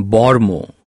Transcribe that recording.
বর্ম।